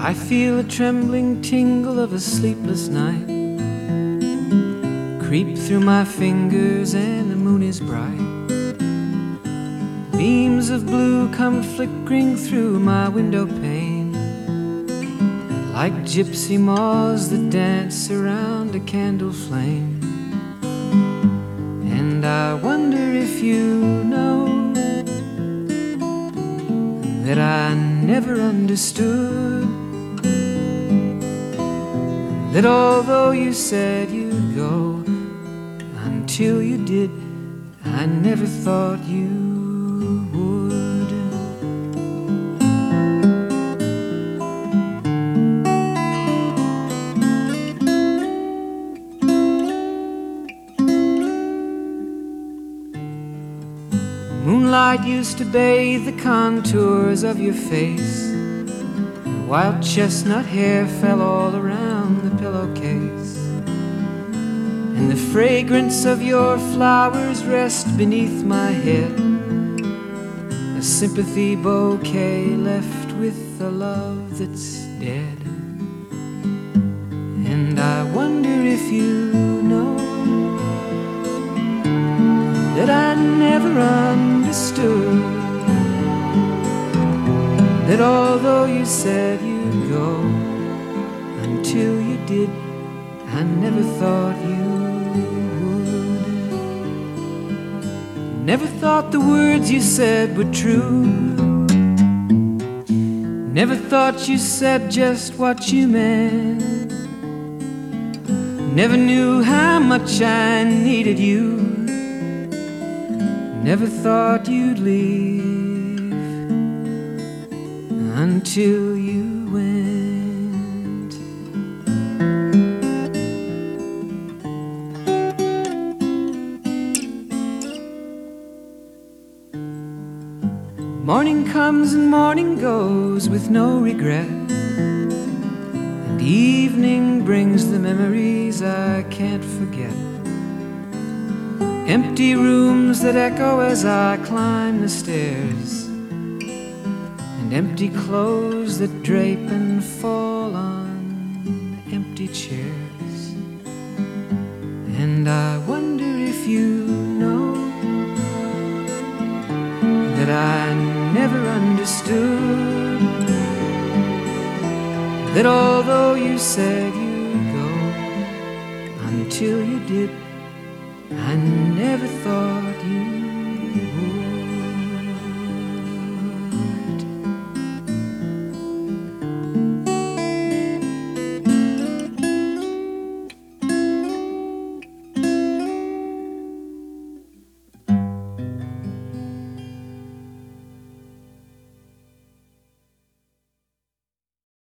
I feel a trembling tingle of a sleepless night creep through my fingers, and the moon is bright. Beams of blue come flickering through my window pane, like gypsy moths that dance around a candle flame. And I wonder if you know that I never understood. That although you said you'd go, until you did, I never thought you would. Moonlight used to bathe the contours of your face. Wild chestnut hair fell all around the pillowcase. And the fragrance of your flowers rest beneath my head. A sympathy bouquet left with a love that's dead. And I wonder if you know that I never understood. That although you said you'd go, until you did, I never thought you would. Never thought the words you said were true. Never thought you said just what you meant. Never knew how much I needed you. Never thought you'd leave until you went. Morning comes and morning goes with no regret. And evening brings the memories I can't forget. Empty rooms that echo as I climb the stairs. And empty clothes that drape and fall on empty chairs. And I wonder if you know that I never understood. That although you said you'd go, until you did, I never thought you